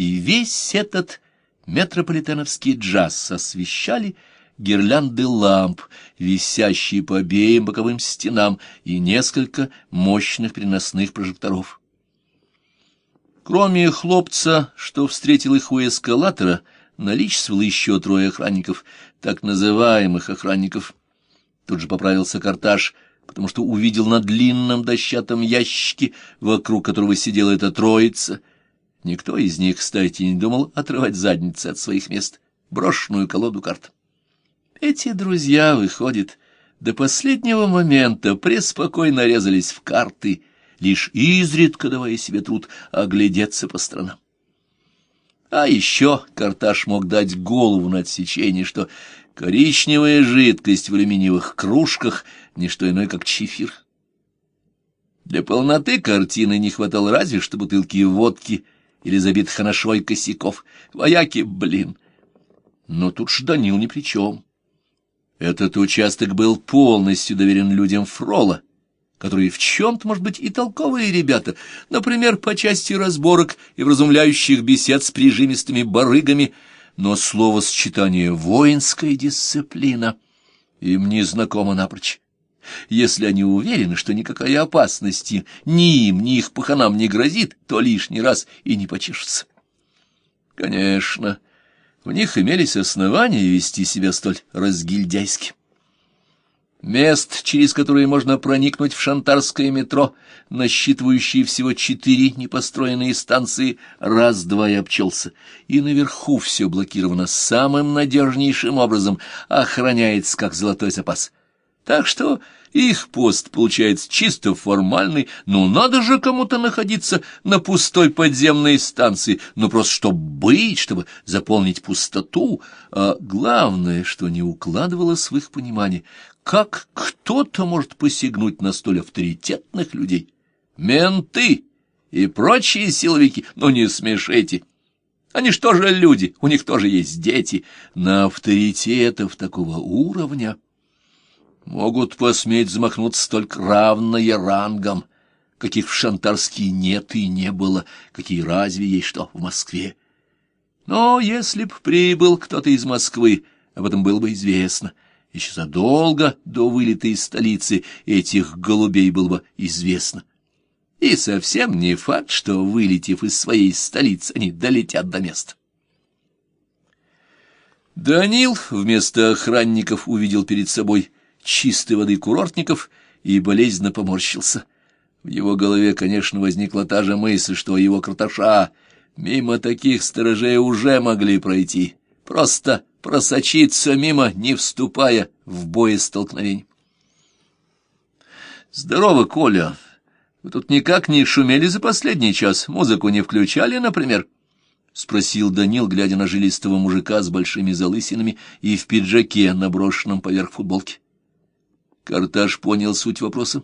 и весь этот метрополитеновский джаз освещали гирлянды ламп, висящие по обеим боковым стенам, и несколько мощных переносных прожекторов. Кроме хлопца, что встретил их у эскалатора, наличествовало еще трое охранников, так называемых охранников. Тут же поправился карташ, потому что увидел на длинном дощатом ящике, вокруг которого сидела эта троица. Никто из них, кстати, не думал отрывать задницы от своих мест, брошенную колоду карт. Эти друзья, выходит, до последнего момента преспокойно резались в карты, лишь изредка давая себе труд оглядеться по сторонам. А еще Карташ мог дать голову на отсечение, что коричневая жидкость в алюминиевых кружках — не что иное, как чифир. Для полноты картины не хватало разве что бутылки водки или забитых ханашой косяков. Вояки, блин! Но тут ж Данил ни при чем. Этот участок был полностью доверен людям Фрола, которые в чем-то, может быть, и толковые ребята, например, по части разборок и вразумляющих бесед с прижимистыми барыгами, но словосочетание «воинская дисциплина» им не знакомо напрочь. Если они уверены, что никакая опасности ни им, ни их паханам не грозит, то лишний раз и не почешутся. Конечно, — у них имелись основания вести себя столь разгильдяйски. Мест, через которые можно проникнуть в шантарское метро, насчитывающие всего четыре непостроенные станции, раз-два и обчелся, и наверху все блокировано самым надежнейшим образом, охраняется как золотой запас. Так что их пост получается чисто формальный, но надо же кому-то находиться на пустой подземной станции, ну просто чтобы быть, чтобы заполнить пустоту, а главное, что не укладывалось в их понимание, как кто-то может посягнуть на столь авторитетных людей. Менты и прочие силовики, ну не смешите. Они что же люди, у них тоже есть дети, на авторитетов такого уровня могут посметь замахнуться только равные рангом, каких в Шантарске нет и не было, какие разве есть что в Москве. Но если б прибыл кто-то из Москвы, об этом было бы известно. Еще задолго до вылета из столицы этих голубей было бы известно. И совсем не факт, что, вылетев из своей столицы, они долетят до места. Данил вместо охранников увидел перед собой чистой воды курортников и болезненно поморщился. В его голове, конечно, возникла та же мысль, что его карташа мимо таких сторожей уже могли пройти, просто просочиться мимо, не вступая в боестолкновение. «Здорово, Коля. Вы тут никак не шумели за последний час? Музыку не включали, например?» — спросил Данил, глядя на жилистого мужика с большими залысинами и в пиджаке, наброшенном поверх футболки. Карташ понял суть вопроса.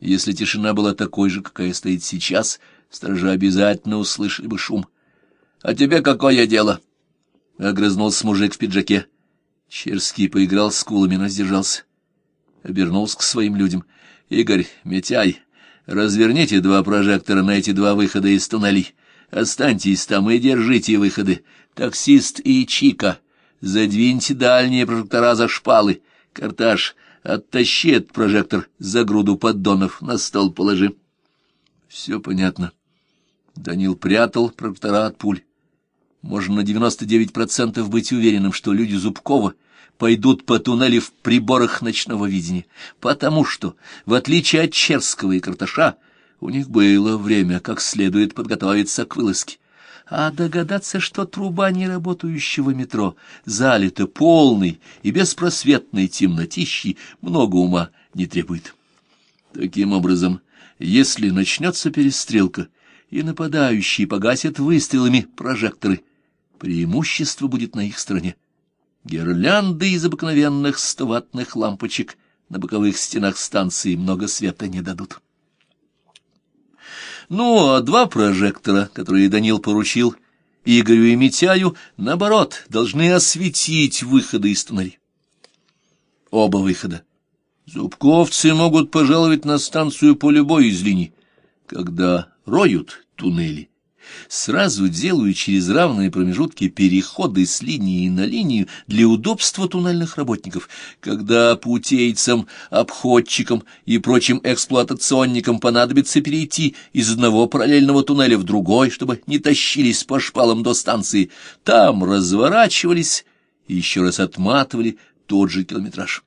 Если тишина была такой же, какая стоит сейчас, сторожа обязательно услышали бы шум. — А тебе какое дело? — огрызнулся мужик в пиджаке. Черский поиграл с кулами, но сдержался. Обернулся к своим людям. — Игорь, Митяй, разверните два прожектора на эти два выхода из туннелей. Останьтесь там и держите выходы. Таксист и Чика. Задвиньте дальние прожектора за шпалы. Карташ, Оттащи этот прожектор за груду поддонов, на стол положи. Все понятно. Данил прятал прожектора от пуль. Можно на девяносто девять процентов быть уверенным, что люди Зубкова пойдут по туннелю в приборах ночного видения, потому что, в отличие от Черского и Карташа, у них было время как следует подготовиться к вылазке а догадаться, что труба неработающего метро залита полной и беспросветной темнотищей, много ума не требует. Таким образом, если начнется перестрелка, и нападающие погасят выстрелами прожекторы, преимущество будет на их стороне. Гирлянды из обыкновенных стоватных лампочек на боковых стенах станции много света не дадут. Ну, а два прожектора, которые Данил поручил Игорю и Митяю, наоборот, должны осветить выходы из туннелей. Оба выхода. Зубковцы могут пожаловать на станцию по любой из линий. Когда роют туннели, сразу делаю через равные промежутки переходы с линии на линию для удобства туннельных работников. Когда путейцам, обходчикам и прочим эксплуатационникам понадобится перейти из одного параллельного туннеля в другой, чтобы не тащились по шпалам до станции, там разворачивались и еще раз отматывали тот же километраж.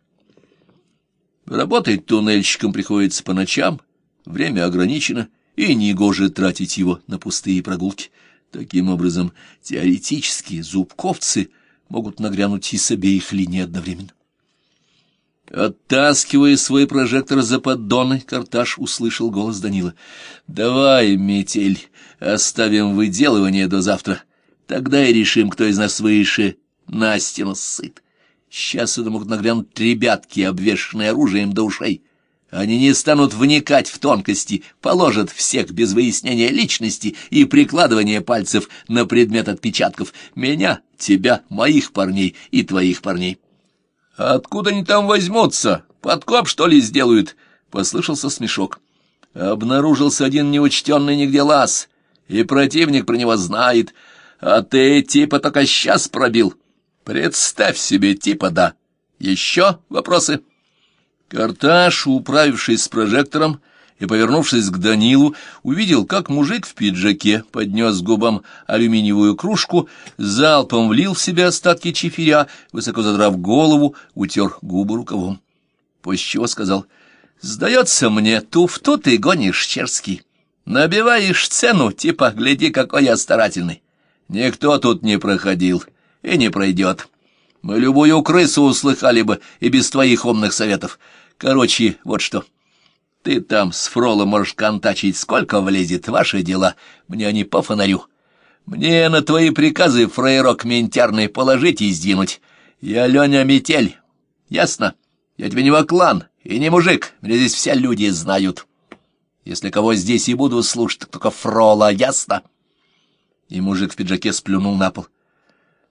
Работать туннельщикам приходится по ночам, время ограничено, и негоже тратить его на пустые прогулки. Таким образом, теоретически зубковцы могут нагрянуть и с обеих линий одновременно. Оттаскивая свой прожектор за поддоны, Карташ услышал голос Данила. — Давай, метель, оставим выделывание до завтра. Тогда и решим, кто из нас выше на стену сыт. Сейчас это могут нагрянуть ребятки, обвешанные оружием до ушей. Они не станут вникать в тонкости, положат всех без выяснения личности и прикладывания пальцев на предмет отпечатков. Меня, тебя, моих парней и твоих парней. — Откуда они там возьмутся? Подкоп, что ли, сделают? — послышался смешок. Обнаружился один неучтенный нигде лаз, и противник про него знает. А ты типа только сейчас пробил. Представь себе, типа да. Еще вопросы? — Карташ, управившись с прожектором и повернувшись к Данилу, увидел, как мужик в пиджаке поднес к губам алюминиевую кружку, залпом влил в себя остатки чефиря, высоко задрав голову, утер губы рукавом. После чего сказал, «Сдается мне, туфту ты гонишь, Черский. Набиваешь цену, типа, гляди, какой я старательный. Никто тут не проходил и не пройдет». Мы любую крысу услыхали бы и без твоих умных советов. Короче, вот что. Ты там с Фролом можешь контачить, сколько влезет, ваши дела. Мне они по фонарю. Мне на твои приказы фраерок ментярный положить и сдвинуть. Я Леня Метель. Ясно? Я тебе не воклан и не мужик. Меня здесь все люди знают. Если кого здесь и буду слушать, так только Фрола, ясно? И мужик в пиджаке сплюнул на пол.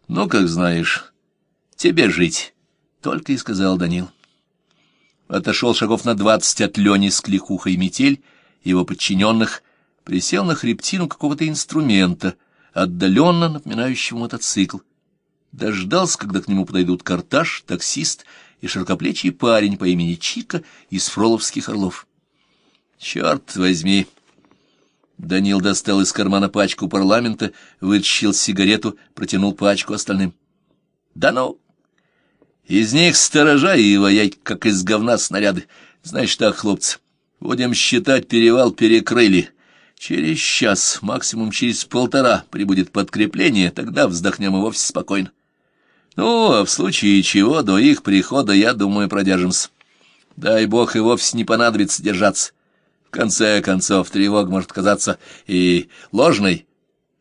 Ну, как знаешь, тебе жить, — только и сказал Данил отошел шагов на двадцать от Лени с кликухой метель, его подчиненных, присел на хребтину какого-то инструмента, отдаленно напоминающего мотоцикл. Дождался, когда к нему подойдут карташ, таксист и широкоплечий парень по имени Чика из Фроловских Орлов. «Черт возьми!» Данил достал из кармана пачку парламента, вытащил сигарету, протянул пачку остальным. «Да ну!» Из них сторожа и воять, как из говна снаряды. Знаешь так, хлопцы, будем считать, перевал перекрыли. Через час, максимум через полтора, прибудет подкрепление, тогда вздохнем и вовсе спокойно. Ну, а в случае чего, до их прихода, я думаю, продержимся. Дай бог и вовсе не понадобится держаться. В конце концов, тревога может казаться и ложной,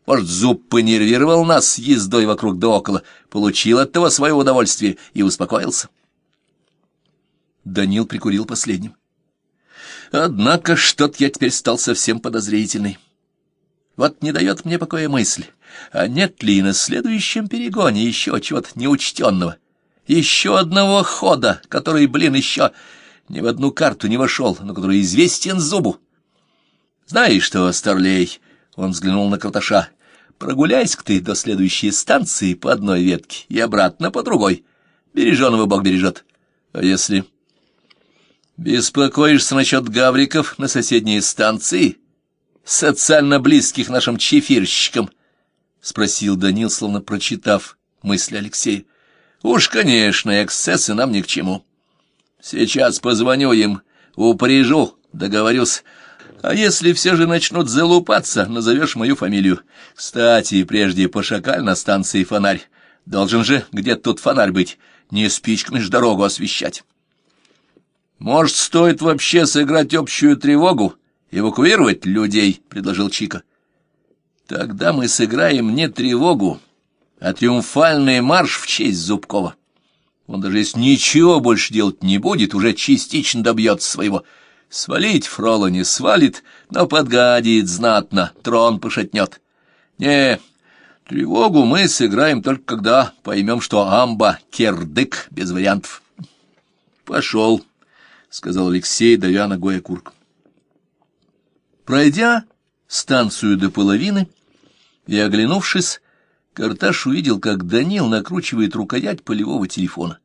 может, зуб понервировал нас ездой вокруг да около, получил от того свое удовольствие и успокоился. Данил прикурил последним. Однако что-то я теперь стал совсем подозрительный. Вот не дает мне покоя мысль, а нет ли на следующем перегоне еще чего-то неучтенного, еще одного хода, который, блин, еще ни в одну карту не вошел, но который известен зубу. Знаешь что, Старлей, он взглянул на Карташа, Прогуляйся-ка ты до следующей станции по одной ветке и обратно по другой. Береженого Бог бережет. А если... Беспокоишься насчет гавриков на соседней станции, социально близких нашим чефирщикам? — спросил Данил, словно прочитав мысли Алексея. — Уж, конечно, эксцессы нам ни к чему. Сейчас позвоню им, упряжу, договорюсь, а если все же начнут залупаться, назовешь мою фамилию. Кстати, прежде пошакаль на станции фонарь. Должен же где-то тут фонарь быть, не спичками ж дорогу освещать. Может, стоит вообще сыграть общую тревогу, эвакуировать людей, — предложил Чика. Тогда мы сыграем не тревогу, а триумфальный марш в честь Зубкова. Он даже если ничего больше делать не будет, уже частично добьется своего — Свалить Фрола не свалит, но подгадит знатно, трон пошатнет. Не, тревогу мы сыграем только когда поймем, что амба — кердык, без вариантов. — Пошел, — сказал Алексей, давя ногой окурк. Пройдя станцию до половины, И, оглянувшись, Карташ увидел, как Данил накручивает рукоять полевого телефона.